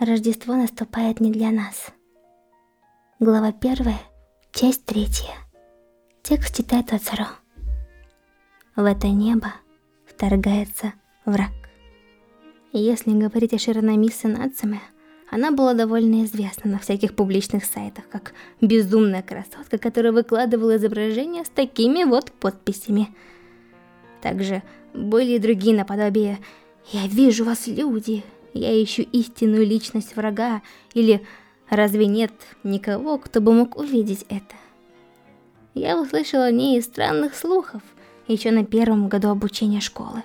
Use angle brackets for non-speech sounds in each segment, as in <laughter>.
Рождество наступает не для нас. Глава первая, часть третья. Текст читает Ацаро. В это небо вторгается враг. Если говорить о Широнамисе Нацуме, она была довольно известна на всяких публичных сайтах, как безумная красотка, которая выкладывала изображения с такими вот подписями. Также были и другие наподобие «Я вижу вас, люди, я ищу истинную личность врага» или «Разве нет никого, кто бы мог увидеть это?» Я услышала о ней из странных слухов еще на первом году обучения школы.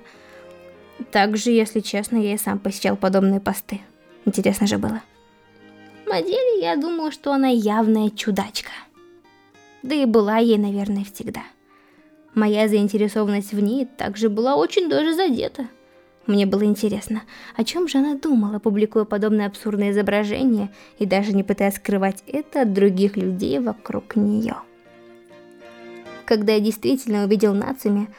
Также, если честно, я и сам посещал подобные посты. Интересно же было. На деле я думала, что она явная чудачка. Да и была ей, наверное, всегда. Моя заинтересованность в ней также была очень даже задета. Мне было интересно, о чем же она думала, публикуя подобное абсурдное изображение и даже не пытаясь скрывать это от других людей вокруг нее. Когда я действительно увидел Нацуми,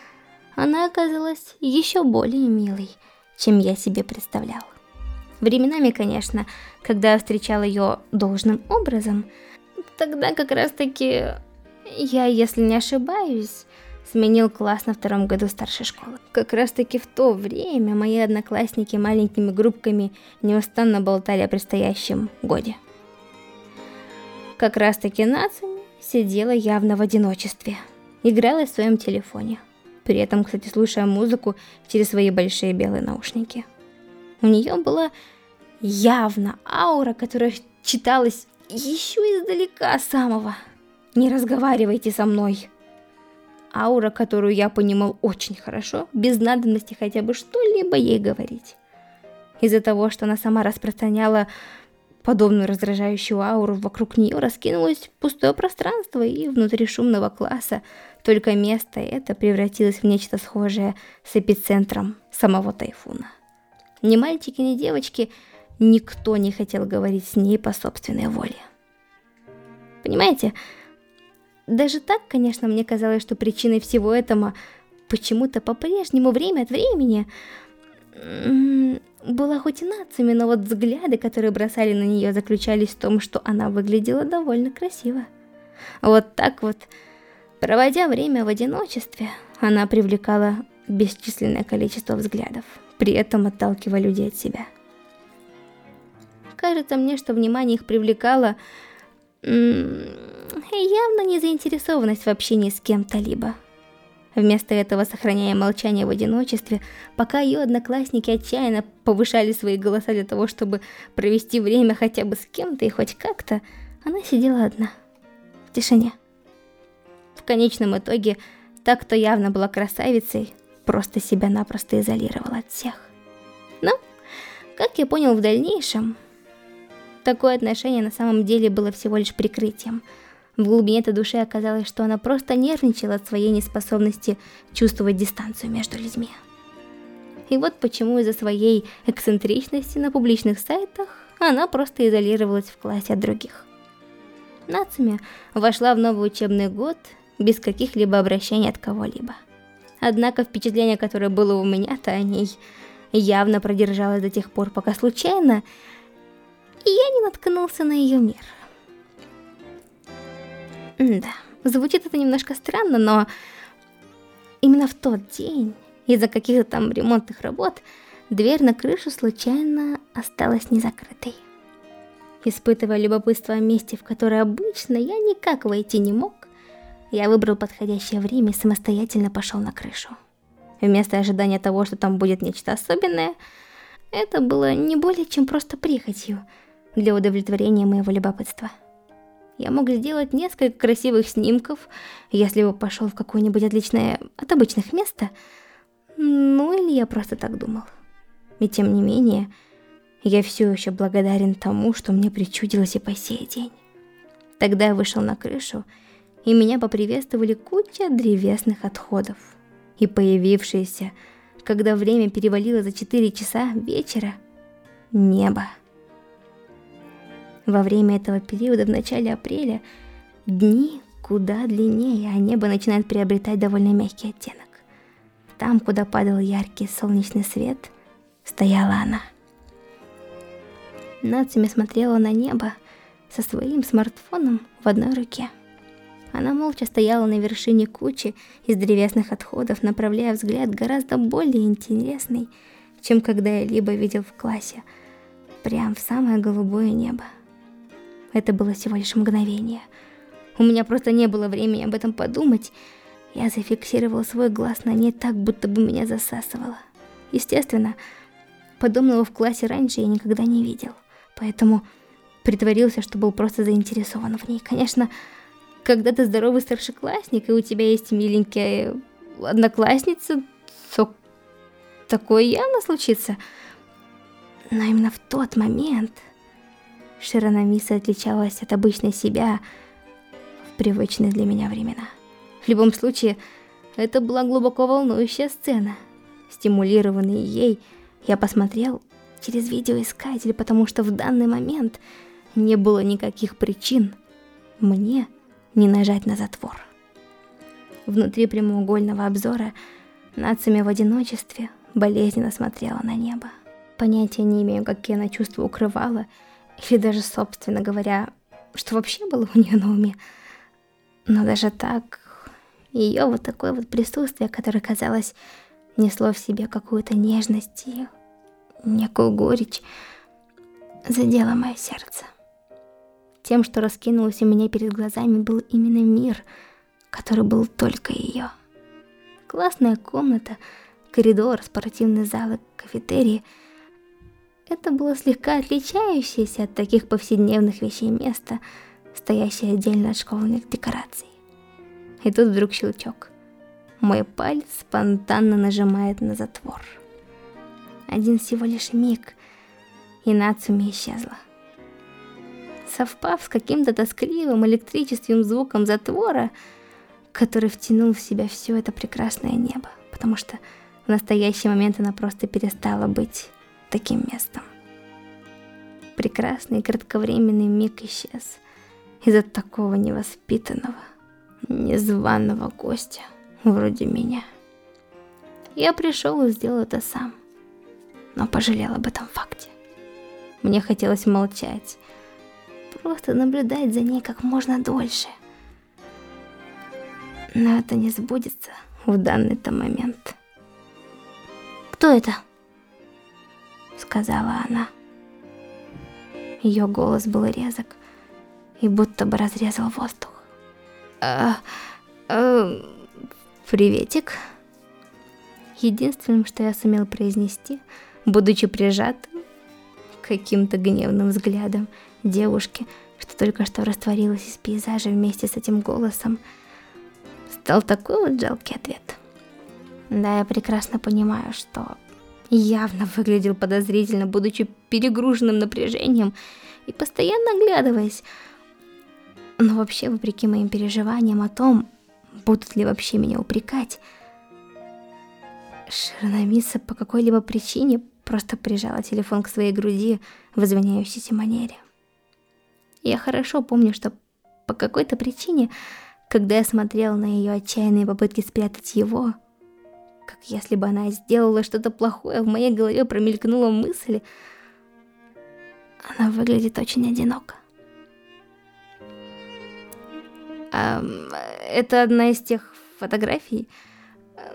она оказалась еще более милой, чем я себе представлял. Временами, конечно, когда я встречал ее должным образом, тогда как раз таки я, если не ошибаюсь, сменил класс на втором году старшей школы. Как раз таки в то время мои одноклассники маленькими группками неустанно болтали о предстоящем годе. Как раз таки Нацуми сидела явно в одиночестве играла в своем телефоне, при этом, кстати, слушая музыку через свои большие белые наушники. У нее была явно аура, которая читалась еще издалека самого. «Не разговаривайте со мной!» Аура, которую я понимал очень хорошо, без надобности хотя бы что-либо ей говорить. Из-за того, что она сама распространяла подобную раздражающую ауру, вокруг нее раскинулось пустое пространство, и внутри шумного класса только место это превратилось в нечто схожее с эпицентром самого тайфуна. Ни мальчики, ни девочки, никто не хотел говорить с ней по собственной воле. Понимаете, даже так, конечно, мне казалось, что причиной всего этого почему-то по-прежнему время от времени была хоть и нациями, но вот взгляды, которые бросали на нее, заключались в том, что она выглядела довольно красиво. Вот так вот Проводя время в одиночестве, она привлекала бесчисленное количество взглядов, при этом отталкивая людей от себя. Кажется мне, что внимание их привлекало явно не заинтересованность в общении с кем-то либо. Вместо этого, сохраняя молчание в одиночестве, пока ее одноклассники отчаянно повышали свои голоса для того, чтобы провести время хотя бы с кем-то и хоть как-то, она сидела одна, в тишине. В конечном итоге, так кто явно была красавицей, просто себя-напросто изолировала от всех. Но, как я понял в дальнейшем, такое отношение на самом деле было всего лишь прикрытием. В глубине этой души оказалось, что она просто нервничала от своей неспособности чувствовать дистанцию между людьми. И вот почему из-за своей эксцентричности на публичных сайтах она просто изолировалась в классе от других. Нацуми вошла в новый учебный год без каких-либо обращений от кого-либо. Однако впечатление, которое было у меня-то о ней, явно продержалось до тех пор, пока случайно я не наткнулся на ее мир. Да, звучит это немножко странно, но именно в тот день, из-за каких-то там ремонтных работ, дверь на крышу случайно осталась незакрытой. Испытывая любопытство о месте, в которое обычно я никак войти не мог, я выбрал подходящее время и самостоятельно пошел на крышу. Вместо ожидания того, что там будет нечто особенное, это было не более чем просто прихотью для удовлетворения моего любопытства. Я мог сделать несколько красивых снимков, если бы пошел в какое-нибудь отличное от обычных места, ну или я просто так думал. И тем не менее, я все еще благодарен тому, что мне причудилось и по сей день. Тогда я вышел на крышу и меня поприветствовали куча древесных отходов. И появившееся, когда время перевалило за 4 часа вечера, небо. Во время этого периода в начале апреля дни куда длиннее, а небо начинает приобретать довольно мягкий оттенок. Там, куда падал яркий солнечный свет, стояла она. Нацуми смотрела на небо со своим смартфоном в одной руке. Она молча стояла на вершине кучи из древесных отходов, направляя взгляд гораздо более интересный, чем когда я либо видел в классе, прям в самое голубое небо. Это было всего лишь мгновение. У меня просто не было времени об этом подумать. Я зафиксировал свой глаз на ней так, будто бы меня засасывало. Естественно, подобного в классе раньше я никогда не видел, поэтому притворился, что был просто заинтересован в ней. Конечно, когда ты здоровый старшеклассник, и у тебя есть миленькая одноклассница, то такое явно случится. Но именно в тот момент Широнамиса отличалась от обычной себя в привычные для меня времена. В любом случае, это была глубоко волнующая сцена. Стимулированный ей, я посмотрел через видеоискатель, потому что в данный момент не было никаких причин мне не нажать на затвор. Внутри прямоугольного обзора Нацами в одиночестве болезненно смотрела на небо. Понятия не имею, какие она чувства укрывала, или даже, собственно говоря, что вообще было у нее на уме. Но даже так, ее вот такое вот присутствие, которое, казалось, несло в себе какую-то нежность и некую горечь, задело мое сердце. Тем, что раскинулось у меня перед глазами, был именно мир, который был только ее. Классная комната, коридор, спортивный зал и кафетерий — это было слегка отличающееся от таких повседневных вещей место, стоящее отдельно от школьных декораций. И тут вдруг щелчок. Мой палец спонтанно нажимает на затвор. Один всего лишь миг, и Нацуми исчезла. Совпав с каким-то тоскливым электрическим звуком затвора, который втянул в себя все это прекрасное небо, потому что в настоящий момент она просто перестала быть таким местом. Прекрасный кратковременный миг исчез из-за такого невоспитанного, незваного гостя, вроде меня. Я пришел и сделал это сам, но пожалел об этом факте. Мне хотелось молчать, просто наблюдать за ней как можно дольше. Но это не сбудется в данный-то момент. Кто это? Сказала она. Ее голос был резок и будто бы разрезал воздух. А, а, приветик. Единственным, что я сумел произнести, будучи прижатым каким-то гневным взглядом девушки, что только что растворилась из пейзажа вместе с этим голосом, стал такой вот жалкий ответ. Да, я прекрасно понимаю, что явно выглядел подозрительно, будучи перегруженным напряжением и постоянно оглядываясь. Но вообще, вопреки моим переживаниям о том, будут ли вообще меня упрекать, Широнамиса по какой-либо причине просто прижала телефон к своей груди в извиняющейся манере. Я хорошо помню, что по какой-то причине, когда я смотрел на ее отчаянные попытки спрятать его, как если бы она сделала что-то плохое, в моей голове промелькнула мысль. Она выглядит очень одиноко. А, это одна из тех фотографий,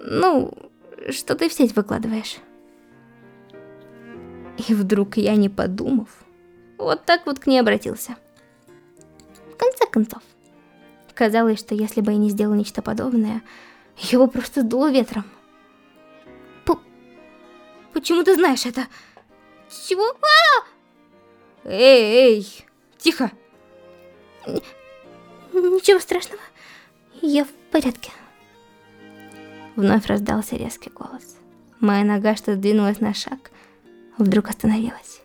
ну, что ты в сеть выкладываешь. И вдруг я, не подумав, вот так вот к ней обратился. В конце концов, казалось, что если бы я не сделал нечто подобное, его просто сдуло ветром. Почему ты знаешь это? Чего? А! Эй, эй, тихо. Ничего страшного. Я в порядке. Вновь раздался резкий голос. Моя нога, что сдвинулась на шаг, вдруг остановилась.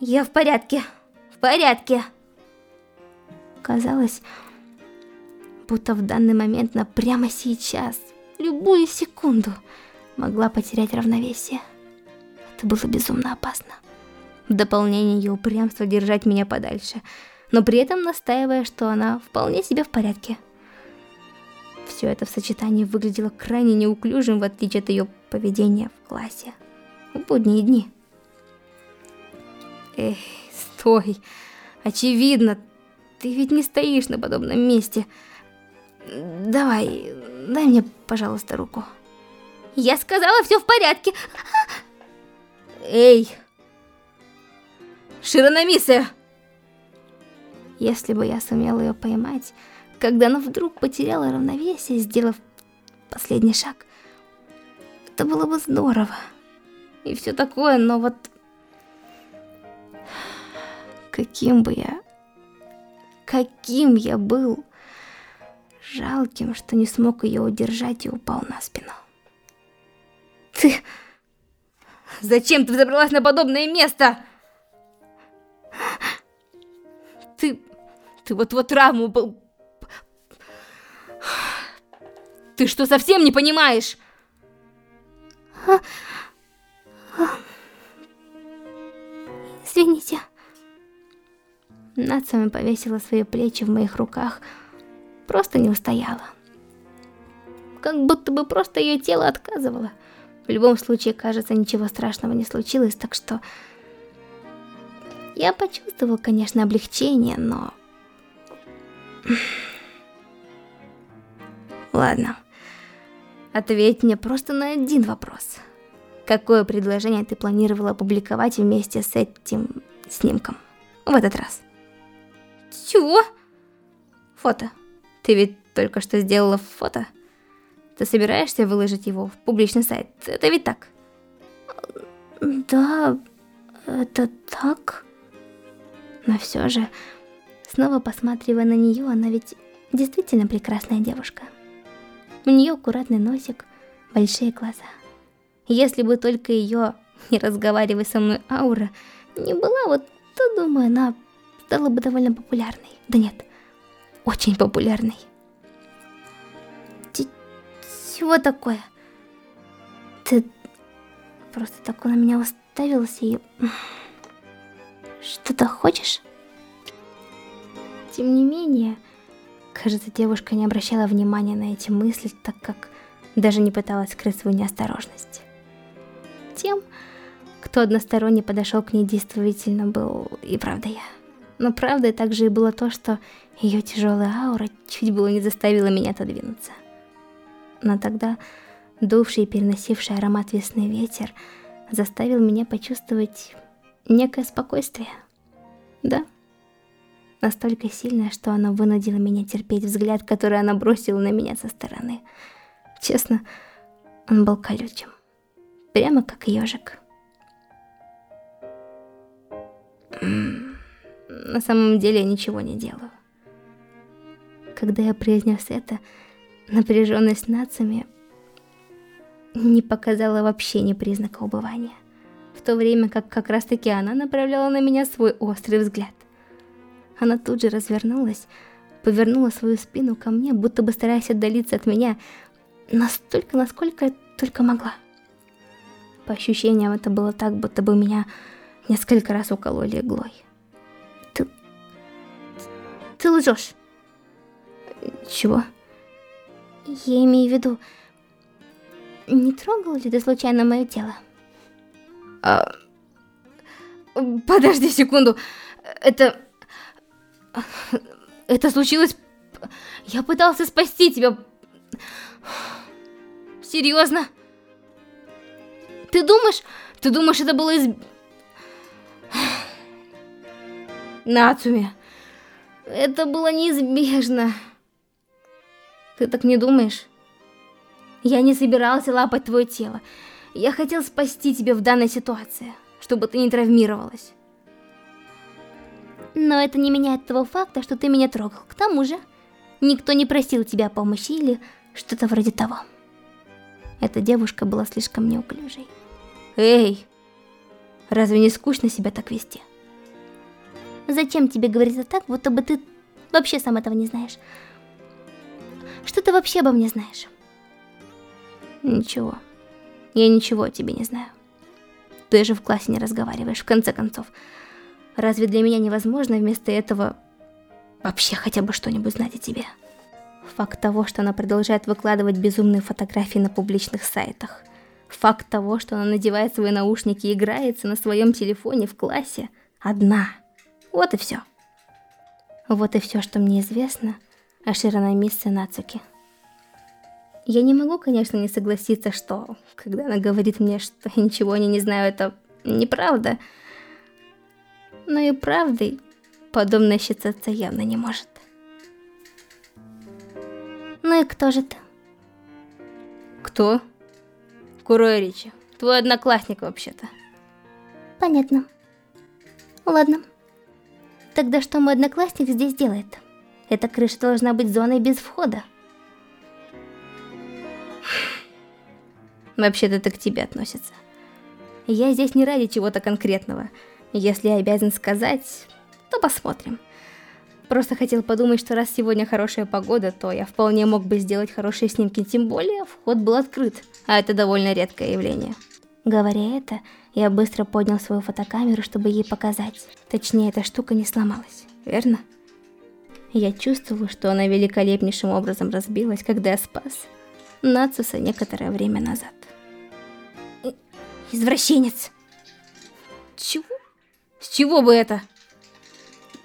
Я в порядке. В порядке. Казалось, будто в данный момент, на прямо сейчас, любую секунду, могла потерять равновесие. Это было безумно опасно. В дополнение ее упрямство держать меня подальше, но при этом настаивая, что она вполне себе в порядке. Все это в сочетании выглядело крайне неуклюжим, в отличие от ее поведения в классе. В будние дни. Эй, стой. Очевидно, ты ведь не стоишь на подобном месте. Давай, дай мне, пожалуйста, руку. Я сказала, все в порядке. Эй! Широномисая! Если бы я сумела ее поймать, когда она вдруг потеряла равновесие, сделав последний шаг, это было бы здорово. И все такое, но вот... Каким бы я... Каким я был... Жалким, что не смог ее удержать и упал на спину. Ты... Зачем ты забралась на подобное место? Ты... Ты вот-вот травму был... Ты что, совсем не понимаешь? Извините. Нацами повесила свои плечи в моих руках, просто не устояла. Как будто бы просто ее тело отказывало. В любом случае, кажется, ничего страшного не случилось, так что... Я почувствовал, конечно, облегчение, но... <sighs> Ладно. Ответь мне просто на один вопрос. Какое предложение ты планировала опубликовать вместе с этим снимком? В этот раз. Чего? Фото. Ты ведь только что сделала фото? Ты собираешься выложить его в публичный сайт? Это ведь так? Да, это так. Но все же, снова посматривая на нее, она ведь действительно прекрасная девушка. У нее аккуратный носик, большие глаза. Если бы только ее, не разговаривай со мной, аура не была, вот то, думаю, она стала бы довольно популярной. Да нет, очень популярной. Чего такое? Ты просто так на меня уставился и... Что-то хочешь? Тем не менее, кажется, девушка не обращала внимания на эти мысли, так как даже не пыталась скрыть свою неосторожность. Тем, кто односторонне подошел к ней, действительно был и правда я. Но правдой также и было то, что ее тяжелая аура чуть было не заставила меня отодвинуться. Но тогда дувший и переносивший аромат весны ветер заставил меня почувствовать некое спокойствие. Да, настолько сильное, что оно вынудило меня терпеть взгляд, который она бросила на меня со стороны. Честно, он был колючим. Прямо как ежик. На самом деле я ничего не делаю. Когда я произнес это, напряженность нациями не показала вообще ни признака убывания в то время как как раз таки она направляла на меня свой острый взгляд. Она тут же развернулась, повернула свою спину ко мне, будто бы стараясь отдалиться от меня, настолько, насколько только могла. По ощущениям, это было так, будто бы меня несколько раз укололи иглой. Ты... Ты лжешь. Чего? Я имею в виду, не трогал ли ты случайно мое тело? А... Подожди секунду. Это... Это случилось... Я пытался спасти тебя. Серьезно? Ты думаешь... Ты думаешь, это было из... Нацуми. Это было неизбежно. Ты так не думаешь? Я не собирался лапать твое тело. Я хотел спасти тебя в данной ситуации, чтобы ты не травмировалась. Но это не меняет того факта, что ты меня трогал. К тому же, никто не просил тебя помощи или что-то вроде того. Эта девушка была слишком неуклюжей. Эй, разве не скучно себя так вести? Зачем тебе говорить так, будто бы ты вообще сам этого не знаешь? Что ты вообще обо мне знаешь? Ничего. Я ничего о тебе не знаю. Ты же в классе не разговариваешь, в конце концов. Разве для меня невозможно вместо этого вообще хотя бы что-нибудь знать о тебе? Факт того, что она продолжает выкладывать безумные фотографии на публичных сайтах. Факт того, что она надевает свои наушники и играется на своем телефоне в классе, Одна. Вот и все. Вот и все, что мне известно о Ширанамиссе Нацуки. Я не могу, конечно, не согласиться, что, когда она говорит мне, что я ничего о ней не знаю, это неправда. Но и правдой подобное считаться явно не может. Ну и кто же ты? Кто? Куроэричи. Твой одноклассник вообще-то. Понятно. Ладно. Тогда что мой одноклассник здесь делает? Эта крыша должна быть зоной без входа. Вообще-то это к тебе относится. Я здесь не ради чего-то конкретного. Если я обязан сказать, то посмотрим. Просто хотел подумать, что раз сегодня хорошая погода, то я вполне мог бы сделать хорошие снимки, тем более вход был открыт, а это довольно редкое явление. Говоря это, я быстро поднял свою фотокамеру, чтобы ей показать. Точнее, эта штука не сломалась, верно? Я чувствовала, что она великолепнейшим образом разбилась, когда я спас Нацуса некоторое время назад. Извращенец! Чего? С чего бы это?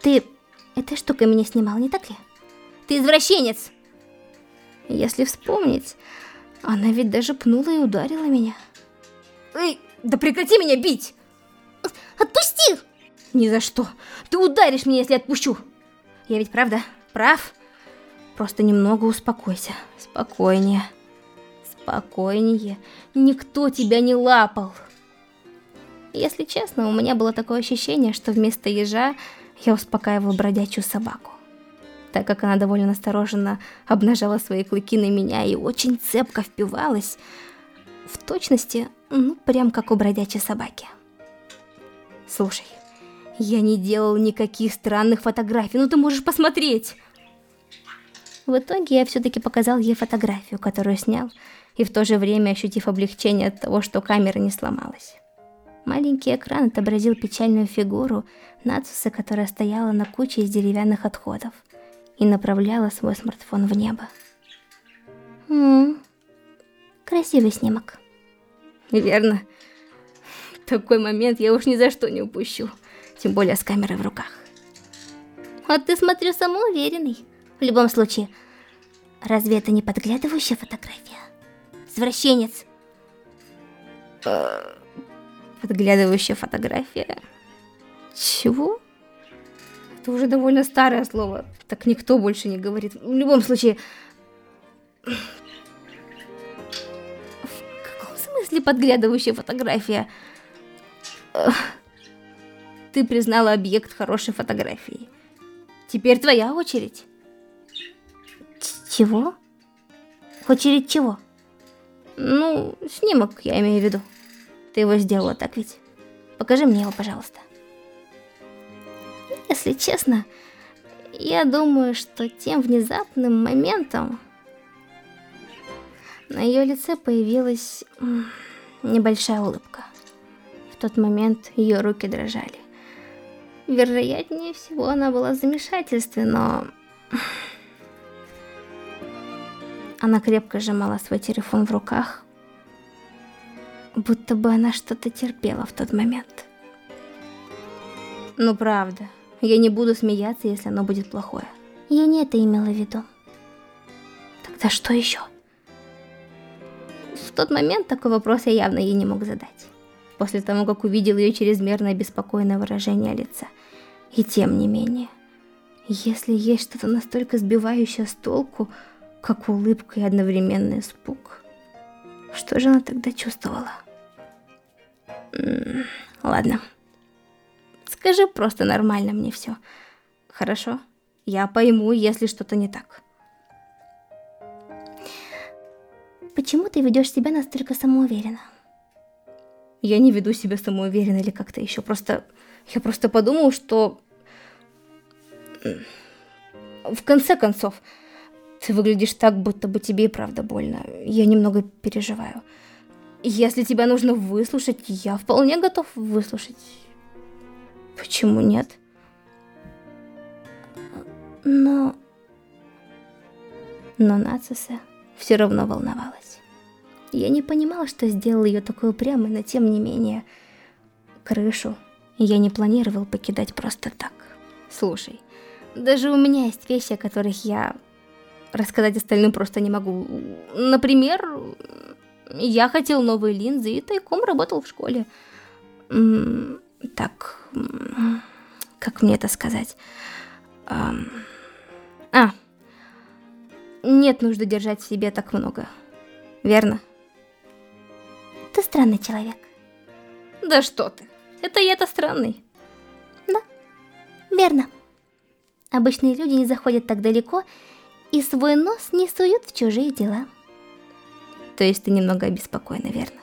Ты этой штукой меня снимал, не так ли? Ты извращенец! Если вспомнить, она ведь даже пнула и ударила меня. Эй, да прекрати меня бить! Отпусти! Ни за что. Ты ударишь меня, если отпущу. Я ведь правда прав? Просто немного успокойся. Спокойнее. Спокойнее. Никто тебя не лапал. Если честно, у меня было такое ощущение, что вместо ежа я успокаивал бродячую собаку. Так как она довольно настороженно обнажала свои клыки на меня и очень цепко впивалась, в точности, ну, прям как у бродячей собаки. Слушай, я не делал никаких странных фотографий, ну ты можешь посмотреть. В итоге я все-таки показал ей фотографию, которую снял, и в то же время ощутив облегчение от того, что камера не сломалась. Маленький экран отобразил печальную фигуру Нацусы, которая стояла на куче из деревянных отходов и направляла свой смартфон в небо. Ммм, красивый снимок. Верно. Такой момент я уж ни за что не упущу, тем более с камерой в руках. А ты, смотрю, самоуверенный. В любом случае, разве это не подглядывающая фотография? Извращенец. Э, Подглядывающая фотография. Чего? Это уже довольно старое слово. Так никто больше не говорит. В любом случае... В каком смысле подглядывающая фотография? Ты признала объект хорошей фотографии. Теперь твоя очередь. Чего? Очередь чего? Ну, снимок, я имею в виду. Ты его сделала, так ведь? Покажи мне его, пожалуйста. Если честно, я думаю, что тем внезапным моментом на ее лице появилась небольшая улыбка. В тот момент ее руки дрожали. Вероятнее всего, она была в замешательстве, но... Она крепко сжимала свой телефон в руках, будто бы она что-то терпела в тот момент. Ну правда, я не буду смеяться, если оно будет плохое. Я не это имела в виду. Тогда что еще? В тот момент такой вопрос я явно ей не мог задать. После того, как увидел ее чрезмерно беспокойное выражение лица. И тем не менее, если есть что-то настолько сбивающее с толку, как улыбка и одновременный испуг, что же она тогда чувствовала? Ладно. Скажи просто нормально мне все. Хорошо? Я пойму, если что-то не так. Почему ты ведешь себя настолько самоуверенно? Я не веду себя самоуверенно или как-то еще. Просто... Я просто подумал, что... В конце концов, ты выглядишь так, будто бы тебе и правда больно. Я немного переживаю. Если тебя нужно выслушать, я вполне готов выслушать. Почему нет? Но... Но Нацуса все равно волновалась. Я не понимала, что сделал ее такой упрямой, но тем не менее, крышу Я не планировал покидать просто так. Слушай, даже у меня есть вещи, о которых я рассказать остальным просто не могу. Например, я хотел новые линзы и тайком работал в школе. Так, как мне это сказать? А, нет нужды держать в себе так много. Верно? Ты странный человек. Да что ты. Это я-то странный. Да, верно. Обычные люди не заходят так далеко и свой нос не суют в чужие дела. То есть ты немного обеспокоена, верно?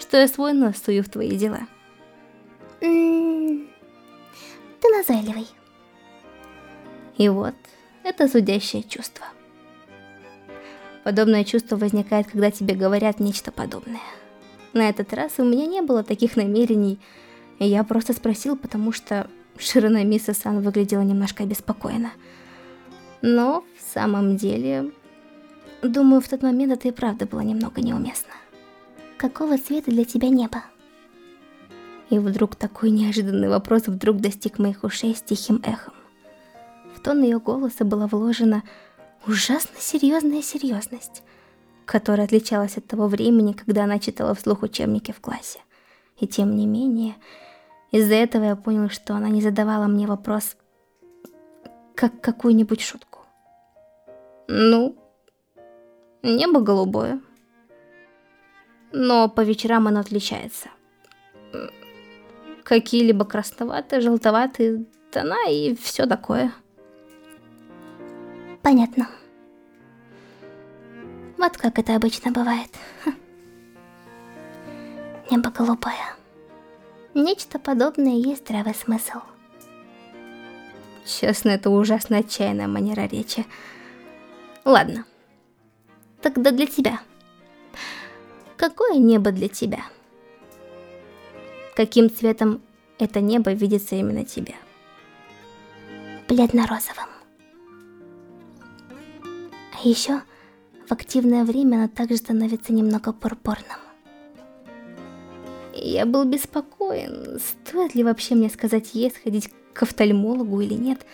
Что я свой нос сую в твои дела? М -м ты назойливый. И вот, это зудящее чувство. Подобное чувство возникает, когда тебе говорят нечто подобное. На этот раз у меня не было таких намерений, я просто спросил, потому что Широнамиса-сан выглядела немножко обеспокоена. Но в самом деле, думаю, в тот момент это и правда было немного неуместно. Какого цвета для тебя небо? И вдруг такой неожиданный вопрос вдруг достиг моих ушей с тихим эхом. В тон ее голоса была вложена ужасно серьезная серьезность – которая отличалась от того времени, когда она читала вслух учебники в классе. И тем не менее, из-за этого я понял, что она не задавала мне вопрос, как какую-нибудь шутку. Ну, небо голубое. Но по вечерам оно отличается. Какие-либо красноватые, желтоватые тона и все такое. Понятно. Вот как это обычно бывает. Небо голубое. Нечто подобное есть здравый смысл. Честно, это ужасно отчаянная манера речи. Ладно. Тогда для тебя. Какое небо для тебя? Каким цветом это небо видится именно тебе? Бледно-розовым. А еще в активное время оно также становится немного пурпурным. Я был беспокоен, стоит ли вообще мне сказать ей сходить к офтальмологу или нет.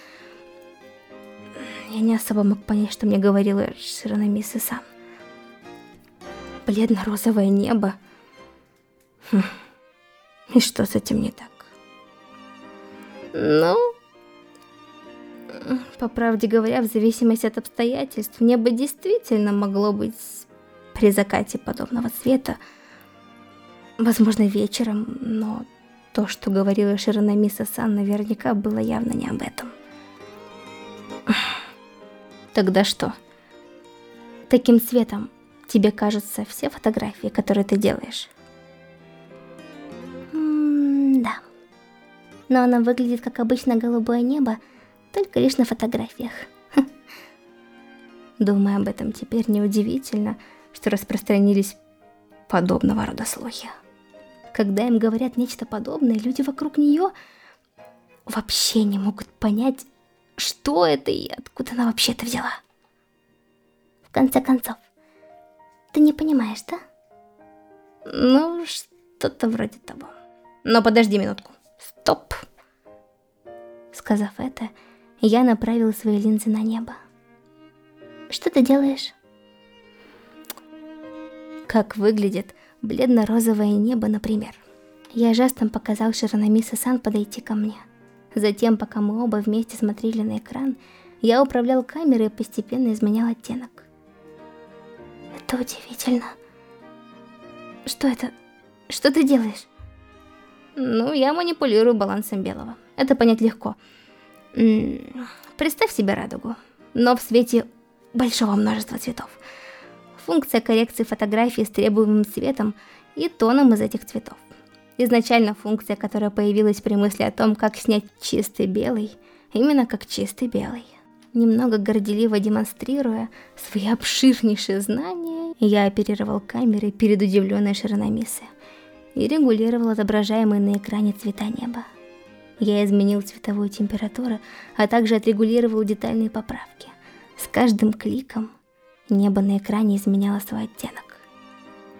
Я не особо мог понять, что мне говорила Ширанамиса сам. Бледно-розовое небо. Хм. И что с этим не так? Ну, по правде говоря, в зависимости от обстоятельств, небо действительно могло быть при закате подобного цвета. Возможно, вечером, но то, что говорила Ширанамиса Сан, наверняка было явно не об этом. Тогда что? Таким цветом тебе кажутся все фотографии, которые ты делаешь? М -м да. Но она выглядит как обычно голубое небо, только лишь на фотографиях. Думая об этом теперь, неудивительно, что распространились подобного рода слухи. Когда им говорят нечто подобное, люди вокруг нее вообще не могут понять, что это и откуда она вообще это взяла. В конце концов, ты не понимаешь, да? Ну, что-то вроде того. Но подожди минутку. Стоп. Сказав это, я направил свои линзы на небо. Что ты делаешь? Как выглядит бледно-розовое небо, например. Я жестом показал Ширанамиса-сан подойти ко мне. Затем, пока мы оба вместе смотрели на экран, я управлял камерой и постепенно изменял оттенок. Это удивительно. Что это? Что ты делаешь? Ну, я манипулирую балансом белого. Это понять легко. Представь себе радугу, но в свете большого множества цветов. Функция коррекции фотографии с требуемым цветом и тоном из этих цветов. Изначально функция, которая появилась при мысли о том, как снять чистый белый, именно как чистый белый. Немного горделиво демонстрируя свои обширнейшие знания, я оперировал камерой перед удивленной Широнамисы и регулировал отображаемые на экране цвета неба. Я изменил цветовую температуру, а также отрегулировал детальные поправки. С каждым кликом небо на экране изменяло свой оттенок.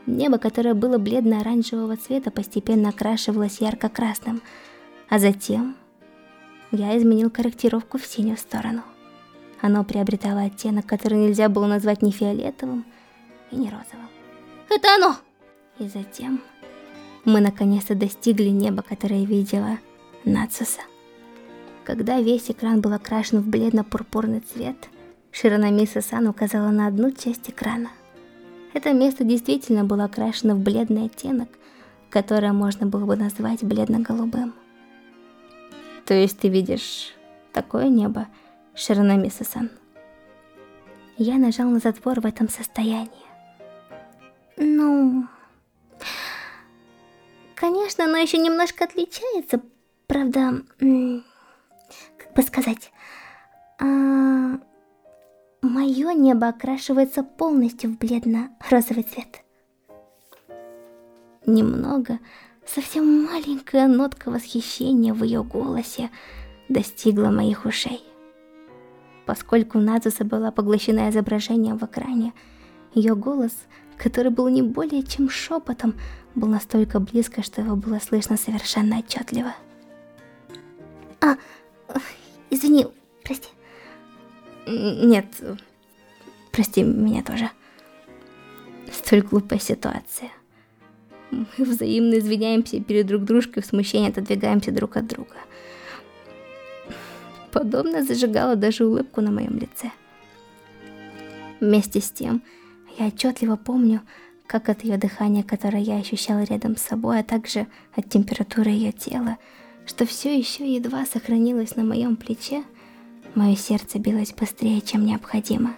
Небо, которое было бледно-оранжевого цвета, постепенно окрашивалось ярко-красным, А затем я изменил корректировку в синюю сторону. Оно приобретало оттенок, который нельзя было назвать ни фиолетовым и не розовым. Это оно! И затем мы наконец-то достигли неба, которое видела Нацуса. Когда весь экран был окрашен в бледно-пурпурный цвет, Широнамиса-сан указала на одну часть экрана. Это место действительно было окрашено в бледный оттенок, которое можно было бы назвать бледно-голубым. То есть ты видишь такое небо, Широнамиса-сан? Я нажал на затвор в этом состоянии. Ну... Конечно, оно еще немножко отличается, правда... Как бы сказать... А... Мое небо окрашивается полностью в бледно-розовый цвет. Немного, совсем маленькая нотка восхищения в ее голосе достигла моих ушей. Поскольку Надзуса была поглощена изображением в экране, ее голос, который был не более чем шепотом, был настолько близко, что его было слышно совершенно отчетливо. А, извини, прости. Нет, прости меня тоже. Столь глупая ситуация. Мы взаимно извиняемся перед друг дружкой, в смущении отодвигаемся друг от друга. Подобное зажигало даже улыбку на моем лице. Вместе с тем, я отчетливо помню, как от ее дыхания, которое я ощущала рядом с собой, а также от температуры ее тела, что все еще едва сохранилось на моем плече, мое сердце билось быстрее, чем необходимо.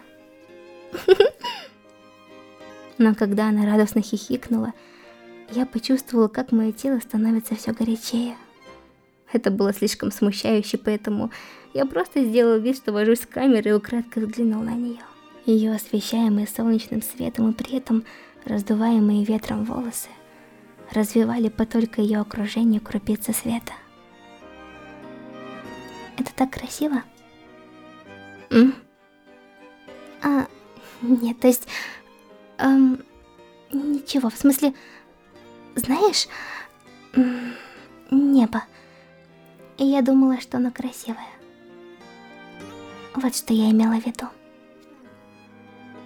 Но когда она радостно хихикнула, я почувствовала, как мое тело становится все горячее. Это было слишком смущающе, поэтому я просто сделала вид, что вожусь с камерой и украдкой взглянул на нее. Ее освещаемые солнечным светом и при этом раздуваемые ветром волосы развивали по только ее окружению крупицы света. Это так красиво? М? А, нет, то есть... Эм, ничего, в смысле... Знаешь, небо. И я думала, что оно красивое. Вот что я имела в виду.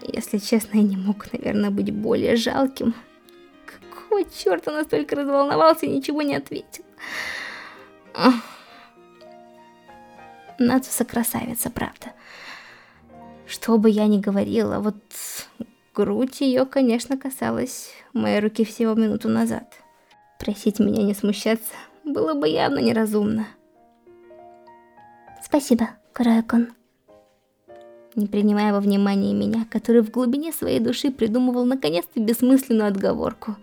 Если честно, я не мог, наверное, быть более жалким. Какого черта настолько разволновался и ничего не ответил? Нацуса красавица, правда. Что бы я ни говорила, вот грудь ее, конечно, касалась моей руки всего минуту назад. Просить меня не смущаться было бы явно неразумно. Спасибо, Курая-кун. Не принимая во внимание меня, который в глубине своей души придумывал наконец-то бессмысленную отговорку,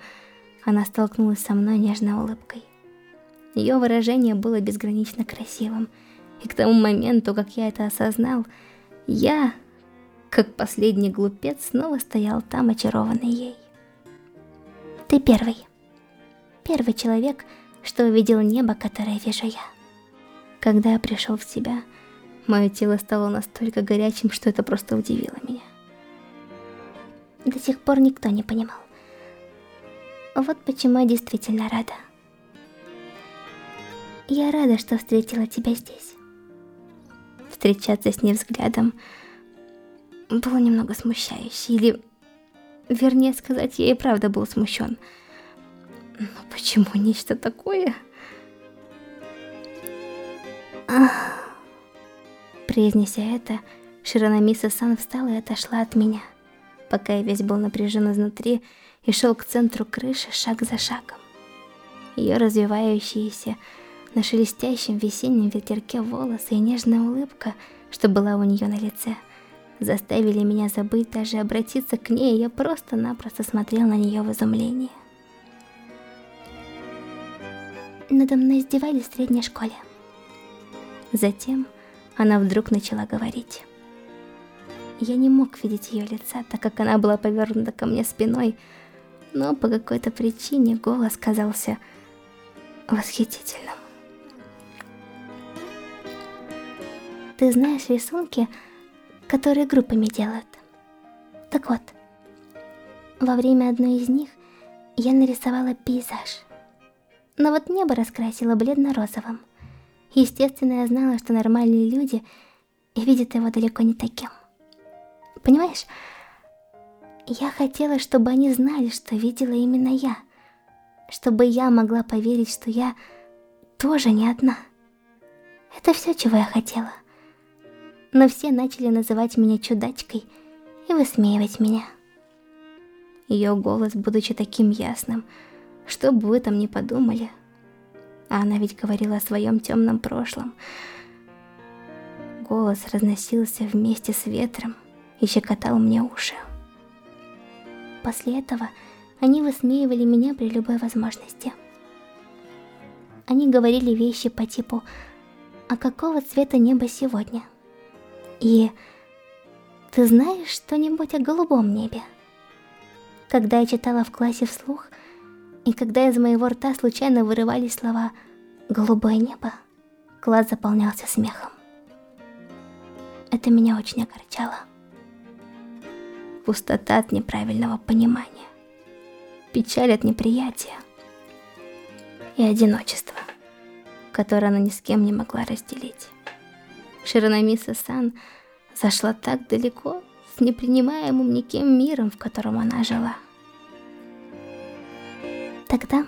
она столкнулась со мной нежной улыбкой. Ее выражение было безгранично красивым, и к тому моменту, как я это осознал, я, как последний глупец, снова стоял там, очарованный ей. Ты первый. Первый человек, что увидел небо, которое вижу я. Когда я пришел в себя, мое тело стало настолько горячим, что это просто удивило меня. До сих пор никто не понимал. Вот почему я действительно рада. Я рада, что встретила тебя здесь. Встречаться с ней взглядом было немного смущающе, или... Вернее сказать, я и правда был смущен. Но почему нечто такое? Произнеся это, Широнамиса-сан встала и отошла от меня, пока я весь был напряжен изнутри и шел к центру крыши шаг за шагом. Ее развивающиеся на шелестящем весеннем ветерке волосы и нежная улыбка, что была у нее на лице, заставили меня забыть даже обратиться к ней, и я просто-напросто смотрел на нее в изумлении. Надо мной издевались в средней школе. Затем она вдруг начала говорить. Я не мог видеть ее лица, так как она была повернута ко мне спиной, но по какой-то причине голос казался восхитительным. Ты знаешь рисунки, которые группами делают? Так вот, во время одной из них я нарисовала пейзаж. Но вот небо раскрасила бледно-розовым – Естественно, я знала, что нормальные люди видят его далеко не таким. Понимаешь? Я хотела, чтобы они знали, что видела именно я. Чтобы я могла поверить, что я тоже не одна. Это все, чего я хотела. Но все начали называть меня чудачкой и высмеивать меня. Ее голос, будучи таким ясным, что бы вы там ни подумали, а она ведь говорила о своем темном прошлом. Голос разносился вместе с ветром и щекотал мне уши. После этого они высмеивали меня при любой возможности. Они говорили вещи по типу «А какого цвета небо сегодня?» И «Ты знаешь что-нибудь о голубом небе?» Когда я читала в классе вслух, и когда из моего рта случайно вырывались слова «голубое небо», класс заполнялся смехом. Это меня очень огорчало пустота от неправильного понимания, печаль от неприятия и одиночество, которое она ни с кем не могла разделить. Широнамиса-сан зашла так далеко с непринимаемым никем миром, в котором она жила. Тогда...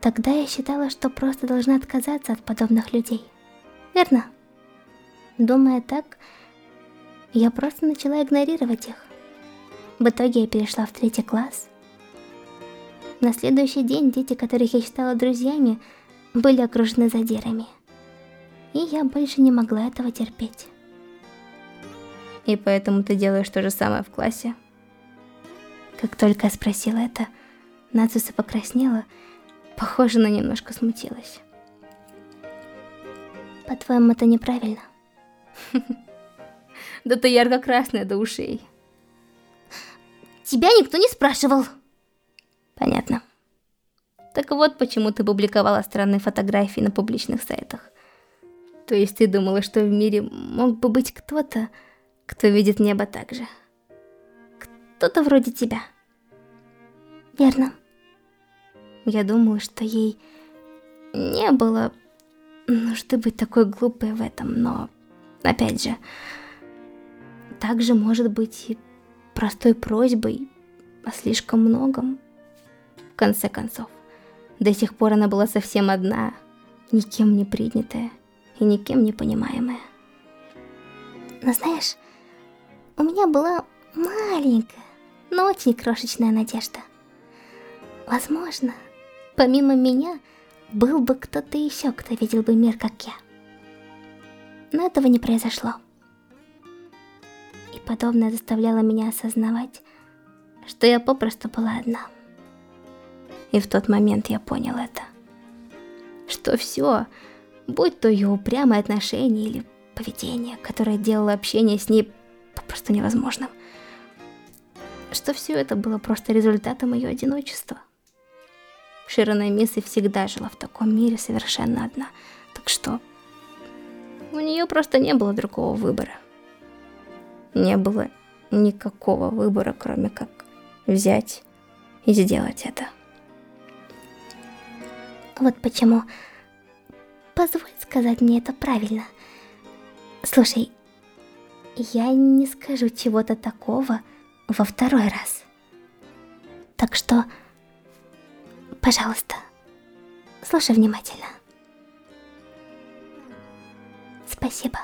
Тогда я считала, что просто должна отказаться от подобных людей. Верно? Думая так, я просто начала игнорировать их. В итоге я перешла в третий класс. На следующий день дети, которых я считала друзьями, были окружены задирами. И я больше не могла этого терпеть. И поэтому ты делаешь то же самое в классе? Как только я спросила это, Нацуса покраснела, похоже, она немножко смутилась. По-твоему, это неправильно? <laughs> Да ты ярко-красная до ушей. Тебя никто не спрашивал. Понятно. Так вот, почему ты публиковала странные фотографии на публичных сайтах. То есть ты думала, что в мире мог бы быть кто-то, кто видит небо так же? Кто-то вроде тебя. Верно. Я думаю, что ей не было нужды быть такой глупой в этом, но, опять же, также может быть и простой просьбой о слишком многом. В конце концов, до сих пор она была совсем одна, никем не принятая и никем не понимаемая. Но знаешь, у меня была маленькая, но очень крошечная надежда. Возможно, помимо меня, был бы кто-то еще, кто видел бы мир, как я. Но этого не произошло подобное заставляло меня осознавать, что я попросту была одна. И в тот момент я понял это. Что все, будь то ее упрямое отношение или поведение, которое делало общение с ней попросту невозможным, что все это было просто результатом ее одиночества. Широна Миссы всегда жила в таком мире совершенно одна, так что у нее просто не было другого выбора не было никакого выбора, кроме как взять и сделать это. Вот почему... Позволь сказать мне это правильно. Слушай, я не скажу чего-то такого во второй раз. Так что, пожалуйста, слушай внимательно. Спасибо.